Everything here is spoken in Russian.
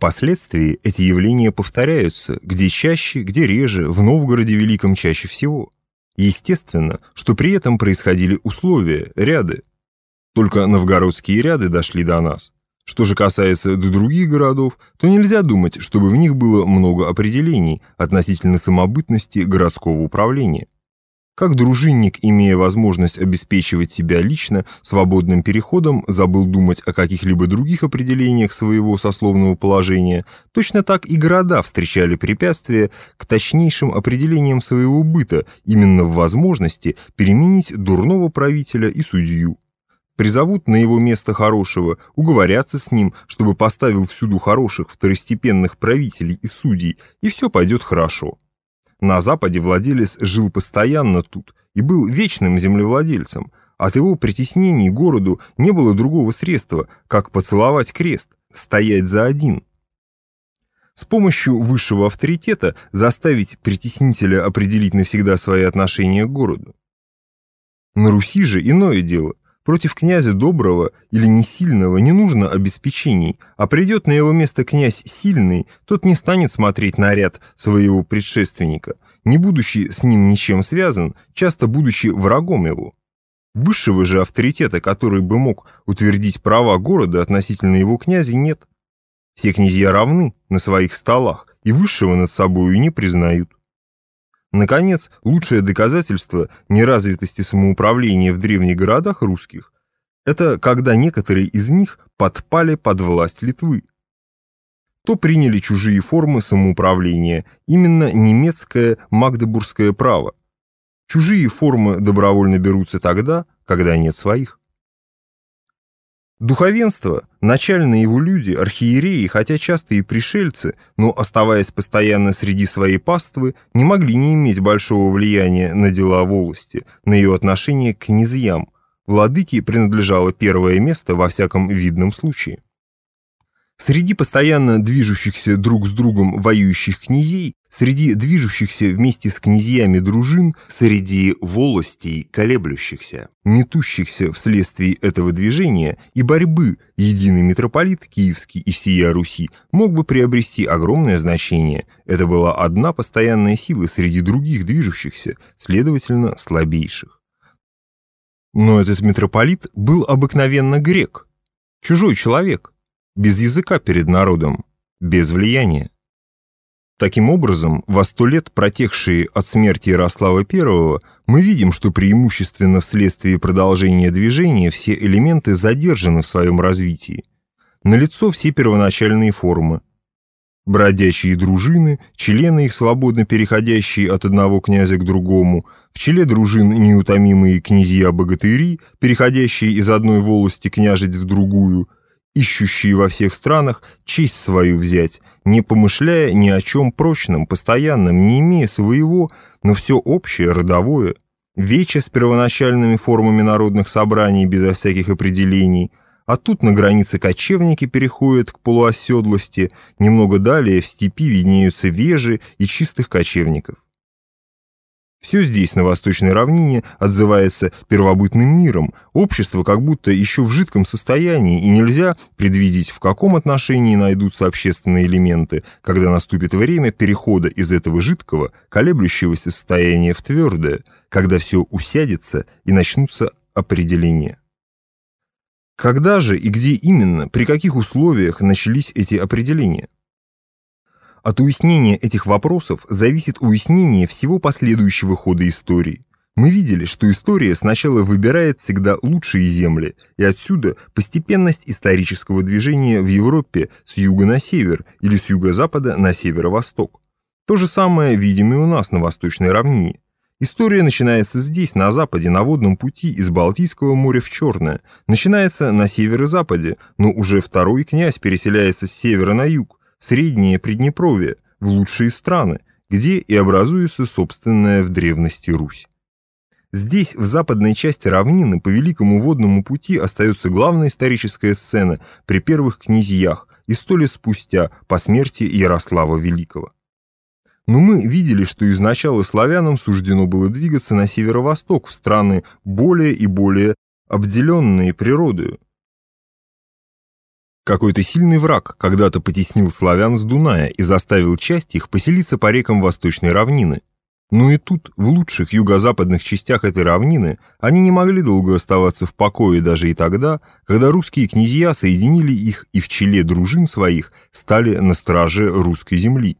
Впоследствии эти явления повторяются, где чаще, где реже, в Новгороде Великом чаще всего. Естественно, что при этом происходили условия, ряды. Только новгородские ряды дошли до нас. Что же касается до других городов, то нельзя думать, чтобы в них было много определений относительно самобытности городского управления. Как дружинник, имея возможность обеспечивать себя лично свободным переходом, забыл думать о каких-либо других определениях своего сословного положения, точно так и города встречали препятствия к точнейшим определениям своего быта именно в возможности переменить дурного правителя и судью. Призовут на его место хорошего, уговорятся с ним, чтобы поставил всюду хороших второстепенных правителей и судей, и все пойдет хорошо. На Западе владелец жил постоянно тут и был вечным землевладельцем. От его притеснений городу не было другого средства, как поцеловать крест, стоять за один. С помощью высшего авторитета заставить притеснителя определить навсегда свои отношения к городу. На Руси же иное дело. Против князя доброго или несильного не нужно обеспечений, а придет на его место князь сильный, тот не станет смотреть на ряд своего предшественника, не будучи с ним ничем связан, часто будучи врагом его. Высшего же авторитета, который бы мог утвердить права города относительно его князя, нет. Все князья равны на своих столах и высшего над собою не признают. Наконец, лучшее доказательство неразвитости самоуправления в древних городах русских – это когда некоторые из них подпали под власть Литвы. То приняли чужие формы самоуправления, именно немецкое магдебургское право. Чужие формы добровольно берутся тогда, когда нет своих. Духовенство, начальные его люди, архиереи, хотя часто и пришельцы, но оставаясь постоянно среди своей паствы, не могли не иметь большого влияния на дела волости, на ее отношение к князьям. Владыке принадлежало первое место во всяком видном случае. Среди постоянно движущихся друг с другом воюющих князей, среди движущихся вместе с князьями дружин, среди волостей колеблющихся, метущихся вследствие этого движения и борьбы, единый митрополит Киевский и всея Руси мог бы приобрести огромное значение. Это была одна постоянная сила среди других движущихся, следовательно, слабейших. Но этот митрополит был обыкновенно грек, чужой человек – без языка перед народом, без влияния. Таким образом, во сто лет протекшие от смерти Ярослава I, мы видим, что преимущественно вследствие продолжения движения все элементы задержаны в своем развитии. Налицо все первоначальные формы. Бродячие дружины, члены их свободно переходящие от одного князя к другому, в челе дружин неутомимые князья-богатыри, переходящие из одной волости княжить в другую – ищущие во всех странах честь свою взять, не помышляя ни о чем прочном, постоянном, не имея своего, но все общее, родовое, вече с первоначальными формами народных собраний безо всяких определений, а тут на границе кочевники переходят к полуоседлости, немного далее в степи виднеются вежи и чистых кочевников. Все здесь, на Восточной равнине, отзывается первобытным миром, общество как будто еще в жидком состоянии, и нельзя предвидеть, в каком отношении найдутся общественные элементы, когда наступит время перехода из этого жидкого, колеблющегося состояния в твердое, когда все усядется и начнутся определения. Когда же и где именно, при каких условиях начались эти определения? От уяснения этих вопросов зависит уяснение всего последующего хода истории. Мы видели, что история сначала выбирает всегда лучшие земли, и отсюда постепенность исторического движения в Европе с юга на север или с юго-запада на северо-восток. То же самое видим и у нас на Восточной равнине. История начинается здесь, на западе, на водном пути из Балтийского моря в Черное, начинается на северо-западе, но уже второй князь переселяется с севера на юг, Среднее Приднепровье, в лучшие страны, где и образуется собственная в древности Русь. Здесь, в западной части равнины, по Великому водному пути остается главная историческая сцена при первых князьях и сто лет спустя, по смерти Ярослава Великого. Но мы видели, что изначально славянам суждено было двигаться на северо-восток, в страны более и более обделенные природою, Какой-то сильный враг когда-то потеснил славян с Дуная и заставил часть их поселиться по рекам Восточной равнины. Но и тут, в лучших юго-западных частях этой равнины, они не могли долго оставаться в покое даже и тогда, когда русские князья соединили их и в челе дружин своих стали на страже русской земли.